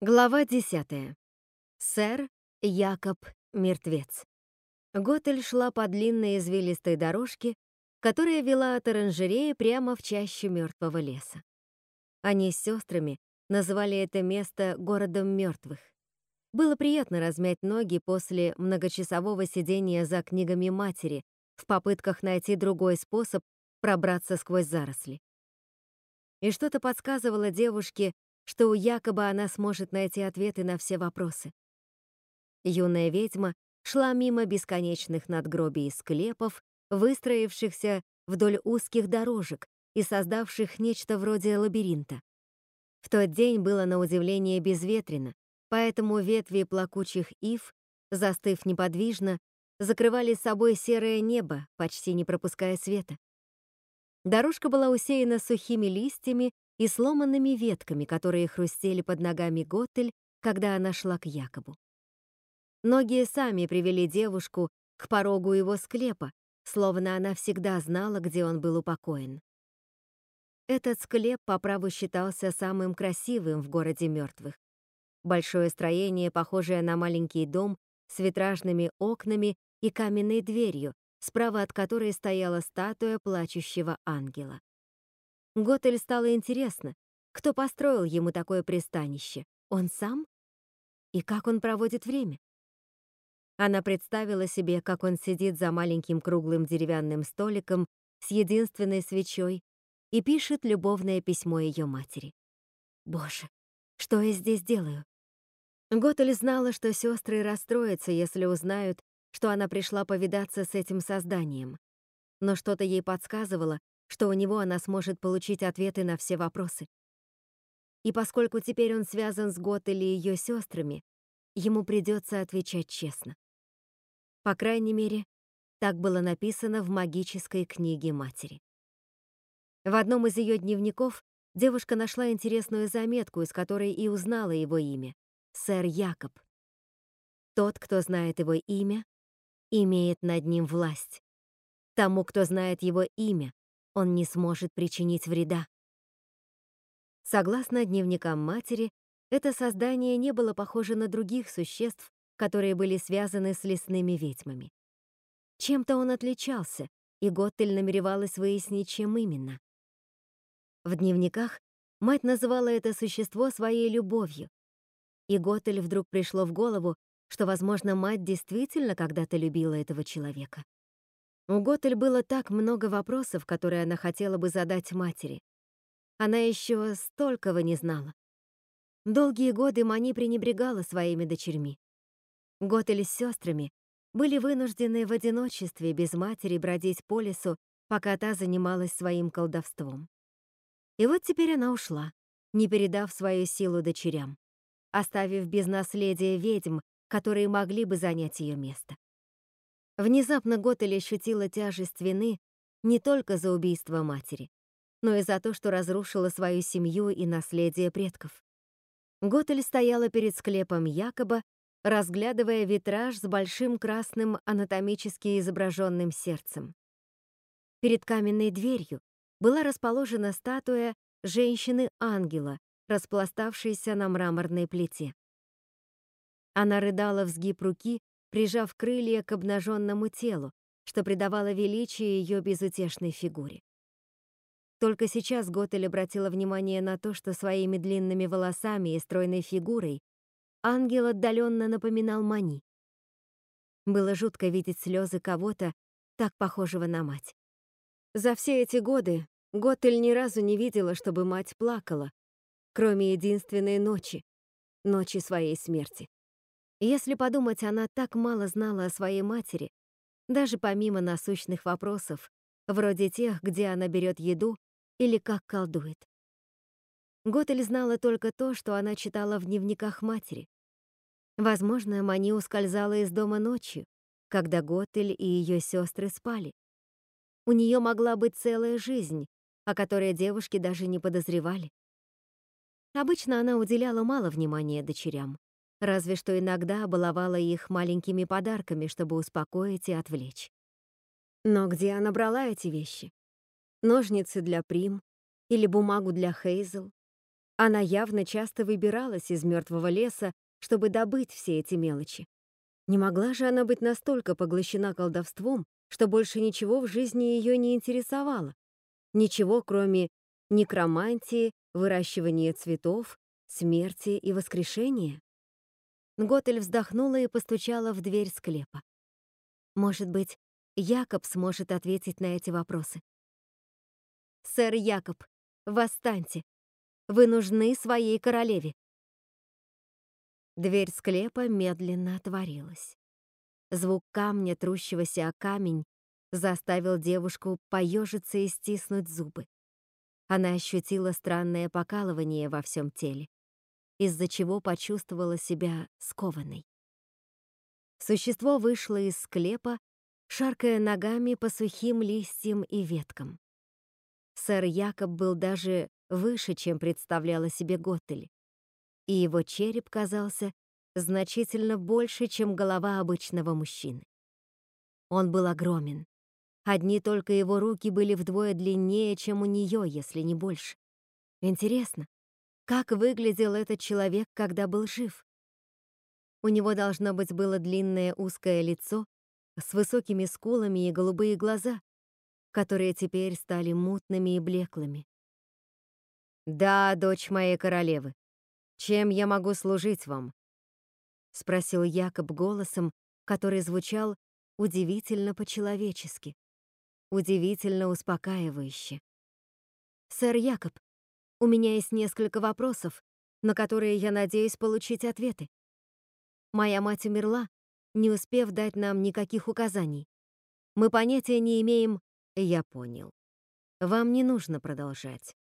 Глава 10. Сэр Якоб мертвец. Готель шла по длинной извилистой дорожке, которая вела от оранжереи прямо в чащу мертвого леса. Они с сестрами называли это место городом мертвых. Было приятно размять ноги после многочасового сидения за книгами матери в попытках найти другой способ пробраться сквозь заросли. И что-то подсказывало девушке, что якобы она сможет найти ответы на все вопросы. Юная ведьма шла мимо бесконечных надгробий и склепов, выстроившихся вдоль узких дорожек и создавших нечто вроде лабиринта. В тот день было на удивление безветренно, поэтому ветви плакучих ив, застыв неподвижно, закрывали собой серое небо, почти не пропуская света. Дорожка была усеяна сухими листьями и сломанными ветками, которые хрустели под ногами Готель, когда она шла к Якобу. Ноги сами привели девушку к порогу его склепа, словно она всегда знала, где он был упокоен. Этот склеп по праву считался самым красивым в городе мертвых. Большое строение, похожее на маленький дом с витражными окнами и каменной дверью, справа от которой стояла статуя плачущего ангела. Готель стало интересно, кто построил ему такое пристанище, он сам? И как он проводит время? Она представила себе, как он сидит за маленьким круглым деревянным столиком с единственной свечой и пишет любовное письмо ее матери. Боже, что я здесь делаю? Готель знала, что сестры расстроятся, если узнают, что она пришла повидаться с этим созданием. Но что-то ей подсказывало, что у него она сможет получить ответы на все вопросы. И поскольку теперь он связан с Гот или ее сестрами, ему придется отвечать честно. По крайней мере, так было написано в магической книге матери. В одном из ее дневников девушка нашла интересную заметку, из которой и узнала его имя — сэр Якоб. Тот, кто знает его имя, имеет над ним власть. Тому, кто знает его имя, он не сможет причинить вреда. Согласно дневникам матери, это создание не было похоже на других существ, которые были связаны с лесными ведьмами. Чем-то он отличался, и Готтель намеревалась выяснить, чем именно. В дневниках мать называла это существо своей любовью, и Готтель вдруг пришло в голову, что, возможно, мать действительно когда-то любила этого человека. У Готель было так много вопросов, которые она хотела бы задать матери. Она еще столького не знала. Долгие годы Мани пренебрегала своими дочерьми. Готель с сестрами были вынуждены в одиночестве без матери бродить по лесу, пока та занималась своим колдовством. И вот теперь она ушла, не передав свою силу дочерям, оставив без наследия ведьм, которые могли бы занять ее место. Внезапно Готель ощутила тяжесть вины не только за убийство матери, но и за то, что разрушила свою семью и наследие предков. Готель стояла перед склепом Якоба, разглядывая витраж с большим красным анатомически изображенным сердцем. Перед каменной дверью была расположена статуя женщины-ангела, распластавшейся на мраморной плите. Она рыдала в сгиб руки, прижав крылья к обнаженному телу, что придавало величие ее безутешной фигуре. Только сейчас Готель обратила внимание на то, что своими длинными волосами и стройной фигурой ангел отдаленно напоминал Мани. Было жутко видеть слезы кого-то, так похожего на мать. За все эти годы Готель ни разу не видела, чтобы мать плакала, кроме единственной ночи, ночи своей смерти. Если подумать, она так мало знала о своей матери, даже помимо насущных вопросов, вроде тех, где она берет еду или как колдует. Готель знала только то, что она читала в дневниках матери. Возможно, Мани ускользала из дома ночью, когда Готель и ее сестры спали. У нее могла быть целая жизнь, о которой девушки даже не подозревали. Обычно она уделяла мало внимания дочерям разве что иногда баловала их маленькими подарками, чтобы успокоить и отвлечь. Но где она брала эти вещи? Ножницы для Прим или бумагу для Хейзел? Она явно часто выбиралась из мертвого леса, чтобы добыть все эти мелочи. Не могла же она быть настолько поглощена колдовством, что больше ничего в жизни ее не интересовало. Ничего, кроме некромантии, выращивания цветов, смерти и воскрешения. Готель вздохнула и постучала в дверь склепа. Может быть, Якоб сможет ответить на эти вопросы. «Сэр Якоб, восстаньте! Вы нужны своей королеве!» Дверь склепа медленно отворилась. Звук камня, трущегося о камень, заставил девушку поежиться и стиснуть зубы. Она ощутила странное покалывание во всем теле, из-за чего почувствовала себя скованной. Существо вышло из склепа, шаркая ногами по сухим листьям и веткам. Сэр Якоб был даже выше, чем представляла себе Готтель, и его череп казался значительно больше, чем голова обычного мужчины. Он был огромен. Одни только его руки были вдвое длиннее, чем у нее, если не больше. Интересно, как выглядел этот человек, когда был жив? У него, должно быть, было длинное узкое лицо с высокими скулами и голубые глаза, которые теперь стали мутными и блеклыми. «Да, дочь моей королевы, чем я могу служить вам?» — спросил Якоб голосом, который звучал удивительно по-человечески, удивительно успокаивающе. «Сэр Якоб, у меня есть несколько вопросов, на которые я надеюсь получить ответы. Моя мать умерла, не успев дать нам никаких указаний. Мы понятия не имеем...» «Я понял. Вам не нужно продолжать.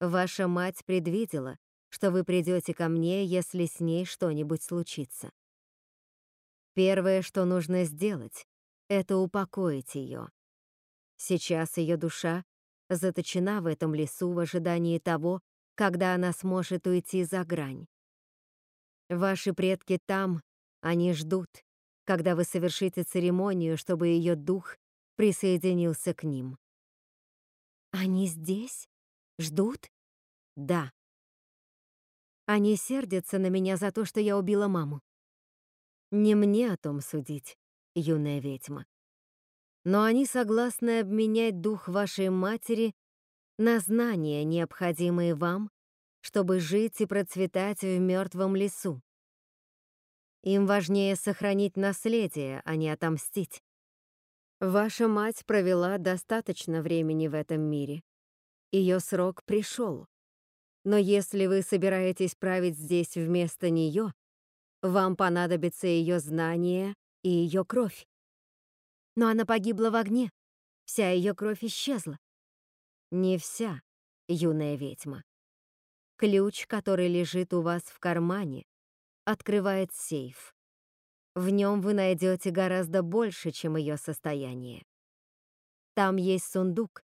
Ваша мать предвидела, что вы придете ко мне, если с ней что-нибудь случится. Первое, что нужно сделать, это упокоить ее. Сейчас ее душа заточена в этом лесу в ожидании того, когда она сможет уйти за грань. Ваши предки там, они ждут, когда вы совершите церемонию, чтобы ее дух присоединился к ним. Они здесь? Ждут? Да. Они сердятся на меня за то, что я убила маму. Не мне о том судить, юная ведьма. Но они согласны обменять дух вашей матери на знания, необходимые вам, чтобы жить и процветать в мертвом лесу. Им важнее сохранить наследие, а не отомстить. Ваша мать провела достаточно времени в этом мире. Ее срок пришел. Но если вы собираетесь править здесь вместо нее, вам понадобится ее знание и ее кровь. Но она погибла в огне. Вся ее кровь исчезла. Не вся, юная ведьма. Ключ, который лежит у вас в кармане, открывает сейф. В нем вы найдете гораздо больше, чем ее состояние. Там есть сундук,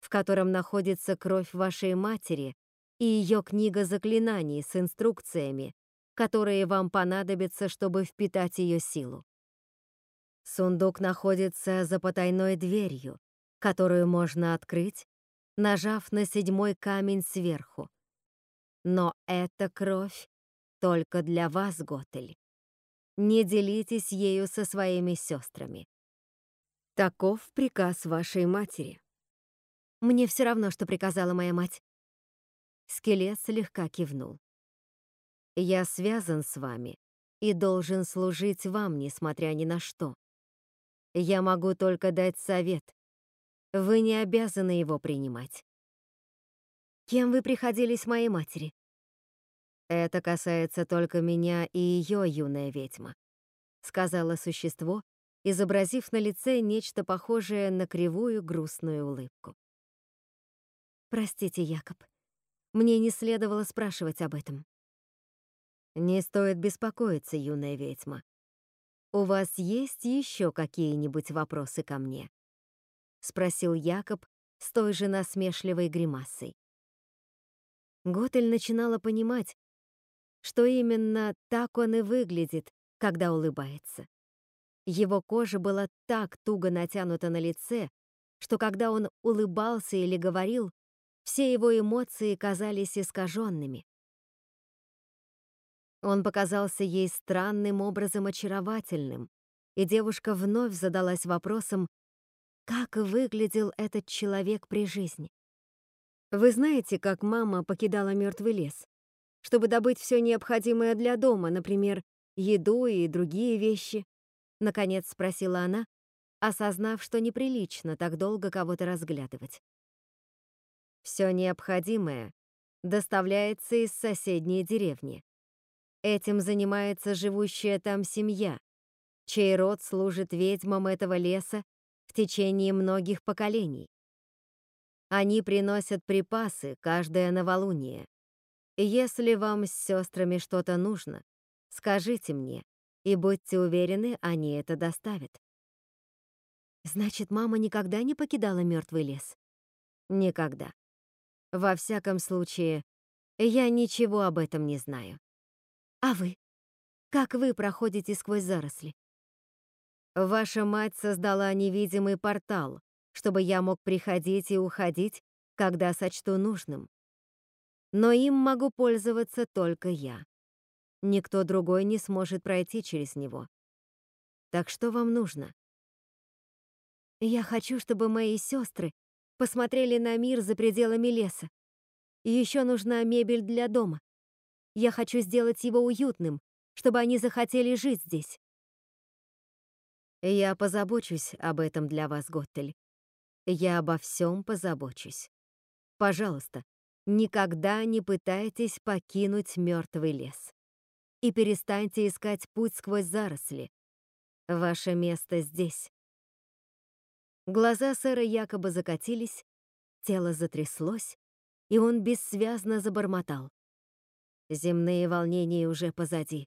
в котором находится кровь вашей матери и ее книга заклинаний с инструкциями, которые вам понадобятся, чтобы впитать ее силу. Сундук находится за потайной дверью, которую можно открыть, нажав на седьмой камень сверху. Но эта кровь только для вас, Готель. Не делитесь ею со своими сестрами. Таков приказ вашей матери. Мне все равно, что приказала моя мать. Скелет слегка кивнул. «Я связан с вами и должен служить вам, несмотря ни на что. Я могу только дать совет. Вы не обязаны его принимать». «Кем вы приходились моей матери?» «Это касается только меня и ее, юная ведьма», — сказала существо, изобразив на лице нечто похожее на кривую грустную улыбку. «Простите, Якоб», мне не следовало спрашивать об этом. Не стоит беспокоиться, юная ведьма. У вас есть еще какие-нибудь вопросы ко мне? Спросил Якоб с той же насмешливой гримасой. Готель начинала понимать, что именно так он и выглядит, когда улыбается. Его кожа была так туго натянута на лице, что когда он улыбался или говорил, все его эмоции казались искаженными. Он показался ей странным образом очаровательным, и девушка вновь задалась вопросом, как выглядел этот человек при жизни. Вы знаете, как мама покидала мертвый лес? Чтобы добыть все необходимое для дома, например, еду и другие вещи? Наконец спросила она, осознав, что неприлично так долго кого-то разглядывать. Все необходимое доставляется из соседней деревни. Этим занимается живущая там семья, чей род служит ведьмам этого леса в течение многих поколений. Они приносят припасы каждое новолуние. Если вам с сестрами что-то нужно, скажите мне, и будьте уверены, они это доставят. Значит, мама никогда не покидала мертвый лес? Никогда. Во всяком случае, я ничего об этом не знаю. А вы? Как вы проходите сквозь заросли? Ваша мать создала невидимый портал, чтобы я мог приходить и уходить, когда сочту нужным. Но им могу пользоваться только я. Никто другой не сможет пройти через него. Так что вам нужно? Я хочу, чтобы мои сестры посмотрели на мир за пределами леса. Еще нужна мебель для дома. Я хочу сделать его уютным, чтобы они захотели жить здесь. Я позабочусь об этом для вас, Готтель. Я обо всем позабочусь. Пожалуйста, никогда не пытайтесь покинуть мертвый лес. И перестаньте искать путь сквозь заросли. Ваше место здесь. Глаза сэра якобы закатились, тело затряслось, и он бессвязно забормотал. Земные волнения уже позади.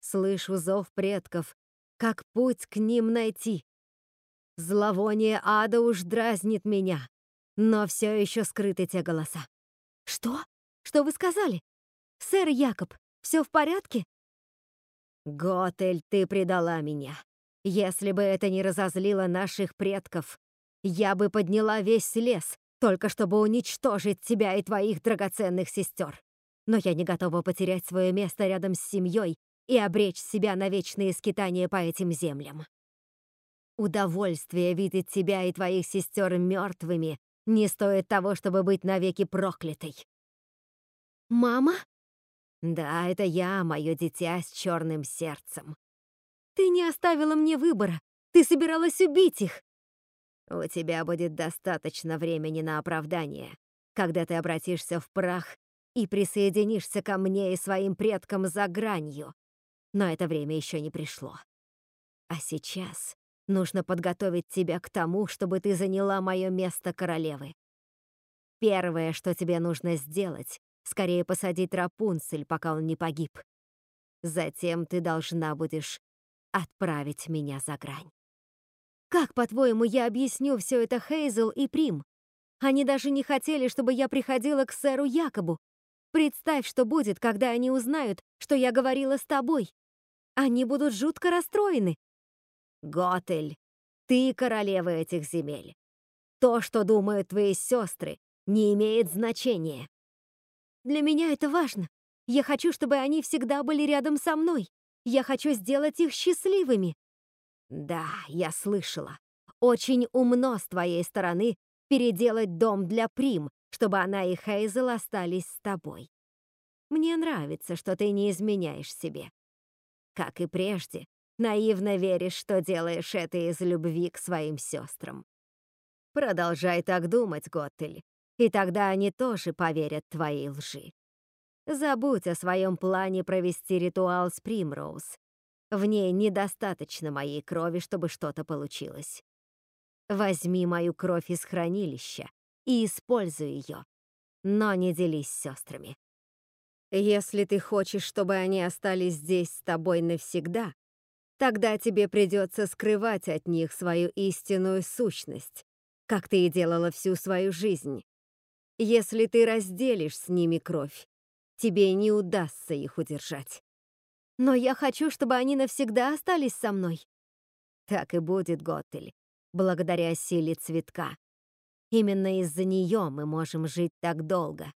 Слышу зов предков, как путь к ним найти. Зловоние ада уж дразнит меня, но все еще скрыты те голоса. Что? Что вы сказали? Сэр Якоб, все в порядке? Готель, ты предала меня. Если бы это не разозлило наших предков, я бы подняла весь лес, только чтобы уничтожить тебя и твоих драгоценных сестер. Но я не готова потерять свое место рядом с семьей и обречь себя на вечные скитания по этим землям. Удовольствие видеть тебя и твоих сестер мертвыми не стоит того, чтобы быть навеки проклятой. «Мама?» «Да, это я, мое дитя с черным сердцем». «Ты не оставила мне выбора. Ты собиралась убить их». «У тебя будет достаточно времени на оправдание, когда ты обратишься в прах и присоединишься ко мне и своим предкам за гранью, но это время еще не пришло. А сейчас нужно подготовить тебя к тому, чтобы ты заняла мое место королевы. Первое, что тебе нужно сделать, скорее посадить Рапунцель, пока он не погиб. Затем ты должна будешь отправить меня за грань. Как, по-твоему, я объясню все это Хейзел и Прим? Они даже не хотели, чтобы я приходила к сэру Якобу. Представь, что будет, когда они узнают, что я говорила с тобой. Они будут жутко расстроены. Готель, ты королева этих земель. То, что думают твои сестры, не имеет значения. Для меня это важно. Я хочу, чтобы они всегда были рядом со мной. Я хочу сделать их счастливыми. Да, я слышала. Очень умно с твоей стороны переделать дом для Прим, чтобы она и Хейзел остались с тобой. Мне нравится, что ты не изменяешь себе. Как и прежде, наивно веришь, что делаешь это из любви к своим сестрам. Продолжай так думать, Готтель, и тогда они тоже поверят твоей лжи. Забудь о своем плане провести ритуал с Примроуз. В ней недостаточно моей крови, чтобы что-то получилось. Возьми мою кровь из хранилища и используй ее, но не делись с сестрами. Если ты хочешь, чтобы они остались здесь с тобой навсегда, тогда тебе придется скрывать от них свою истинную сущность, как ты и делала всю свою жизнь. Если ты разделишь с ними кровь, тебе не удастся их удержать. Но я хочу, чтобы они навсегда остались со мной. Так и будет, Готтель, благодаря силе цветка. Именно из-за нее мы можем жить так долго.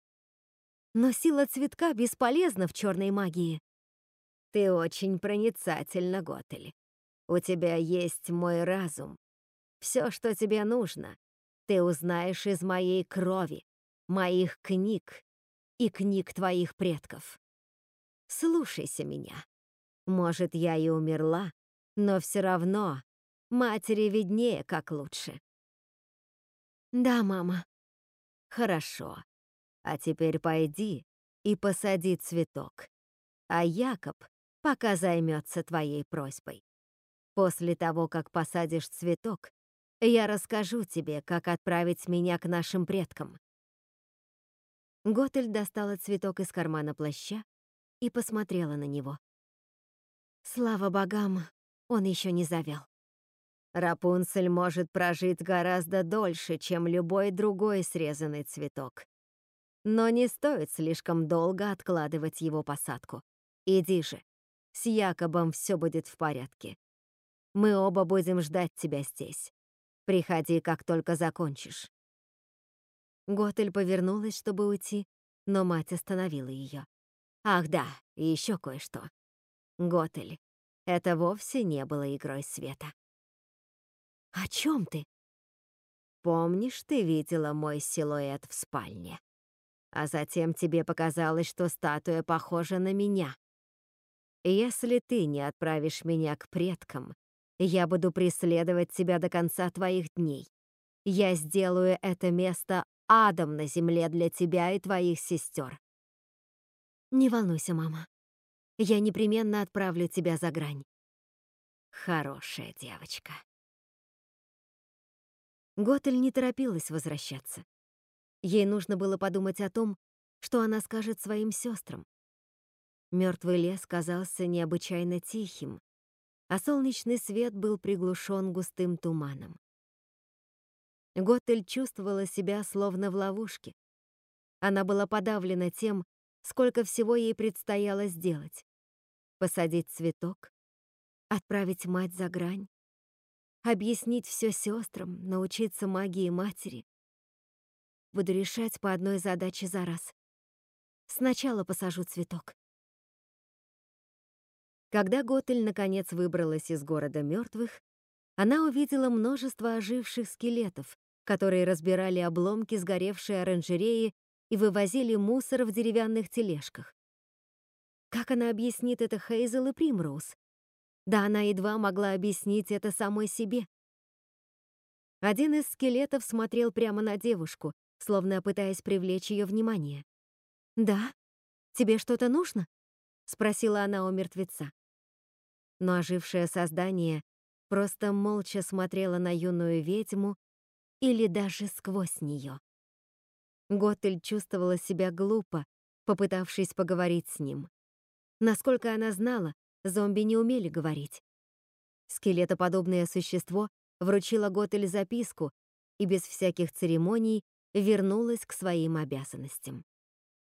Но сила цветка бесполезна в черной магии. Ты очень проницательна, Готель. У тебя есть мой разум. Все, что тебе нужно, ты узнаешь из моей крови, моих книг и книг твоих предков. Слушайся меня. Может, я и умерла, но все равно матери виднее, как лучше. Да, мама. Хорошо. А теперь пойди и посади цветок. А Якоб пока займется твоей просьбой. После того, как посадишь цветок, я расскажу тебе, как отправить меня к нашим предкам». Готель достала цветок из кармана плаща и посмотрела на него. Слава богам, он еще не завял. Рапунцель может прожить гораздо дольше, чем любой другой срезанный цветок. Но не стоит слишком долго откладывать его посадку. Иди же, с Якобом все будет в порядке. Мы оба будем ждать тебя здесь. Приходи, как только закончишь». Готель повернулась, чтобы уйти, но мать остановила ее. «Ах да, еще кое-что. Готель, это вовсе не было игрой света». «О чем ты?» «Помнишь, ты видела мой силуэт в спальне? А затем тебе показалось, что статуя похожа на меня. Если ты не отправишь меня к предкам, я буду преследовать тебя до конца твоих дней. Я сделаю это место адом на земле для тебя и твоих сестер. Не волнуйся, мама. Я непременно отправлю тебя за грань. Хорошая девочка. Готель не торопилась возвращаться. Ей нужно было подумать о том, что она скажет своим сестрам. Мертвый лес казался необычайно тихим, а солнечный свет был приглушен густым туманом. Готель чувствовала себя словно в ловушке. Она была подавлена тем, сколько всего ей предстояло сделать. Посадить цветок, отправить мать за грань, объяснить все сестрам, научиться магии матери. Буду решать по одной задаче за раз. Сначала посажу цветок. Когда Готель наконец выбралась из города мертвых, она увидела множество оживших скелетов, которые разбирали обломки сгоревшей оранжереи и вывозили мусор в деревянных тележках. Как она объяснит это Хейзел и Примроуз? Да она едва могла объяснить это самой себе. Один из скелетов смотрел прямо на девушку, словно пытаясь привлечь ее внимание. «Да? Тебе что-то нужно?» — спросила она у мертвеца но ожившее создание просто молча смотрело на юную ведьму или даже сквозь нее. Готель чувствовала себя глупо, попытавшись поговорить с ним. Насколько она знала, зомби не умели говорить. Скелетоподобное существо вручило Готель записку и без всяких церемоний вернулась к своим обязанностям.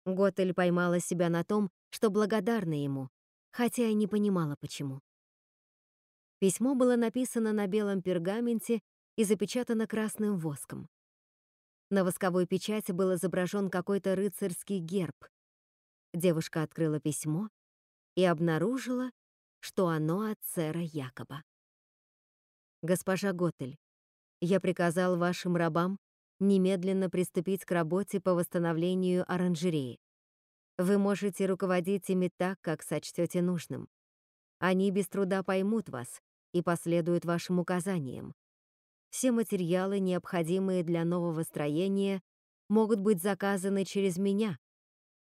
Готель поймала себя на том, что благодарна ему, хотя и не понимала, почему. Письмо было написано на белом пергаменте и запечатано красным воском. На восковой печати был изображен какой-то рыцарский герб. Девушка открыла письмо и обнаружила, что оно от сэра Якоба. «Госпожа Готель, я приказал вашим рабам немедленно приступить к работе по восстановлению оранжереи. Вы можете руководить ими так, как сочтете нужным. Они без труда поймут вас и последуют вашим указаниям. Все материалы, необходимые для нового строения, могут быть заказаны через меня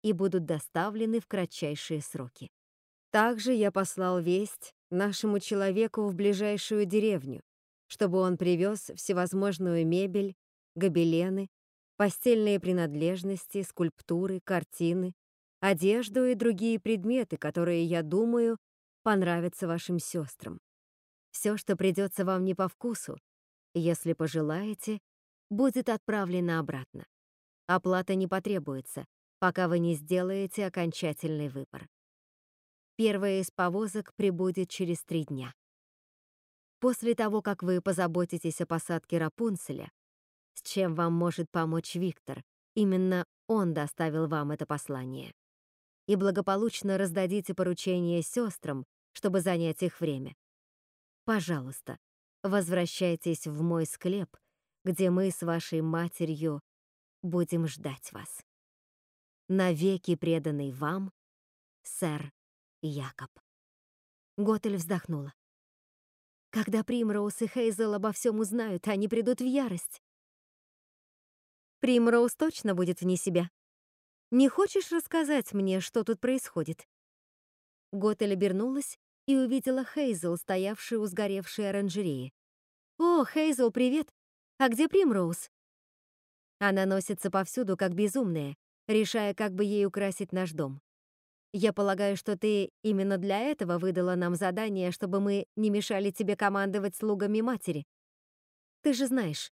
и будут доставлены в кратчайшие сроки. Также я послал весть нашему человеку в ближайшую деревню, чтобы он привез всевозможную мебель, гобелены, постельные принадлежности, скульптуры, картины, одежду и другие предметы, которые, я думаю, понравятся вашим сестрам. Все, что придется вам не по вкусу, если пожелаете, будет отправлено обратно. Оплата не потребуется, пока вы не сделаете окончательный выбор. Первая из повозок прибудет через три дня. После того, как вы позаботитесь о посадке Рапунцеля, с чем вам может помочь Виктор. Именно он доставил вам это послание. И благополучно раздадите поручение сестрам, чтобы занять их время. Пожалуйста, возвращайтесь в мой склеп, где мы с вашей матерью будем ждать вас. Навеки преданный вам, сэр Якоб. Готель вздохнула. Когда Примроуз и Хейзел обо всем узнают, они придут в ярость. Примроуз точно будет вне себя. Не хочешь рассказать мне, что тут происходит? Готель обернулась и увидела Хейзел, стоявшую у сгоревшей оранжереи. «О, Хейзел, привет! А где Примроуз?» Она носится повсюду, как безумная, решая, как бы ей украсить наш дом. Я полагаю, что ты именно для этого выдала нам задание, чтобы мы не мешали тебе командовать слугами матери. Ты же знаешь,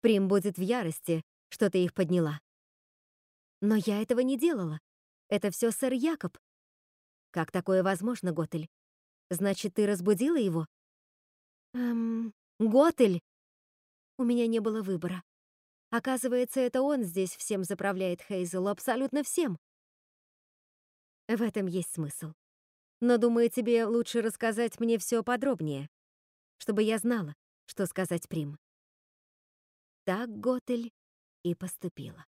Прим будет в ярости, что ты их подняла. Но я этого не делала. Это все сэр Якоб. Как такое возможно, Готель? Значит, ты разбудила его? Эм, Готель! У меня не было выбора. Оказывается, это он здесь всем заправляет Хейзел, абсолютно всем. В этом есть смысл. Но думаю, тебе лучше рассказать мне все подробнее, чтобы я знала, что сказать Прим. Так Готель и поступила.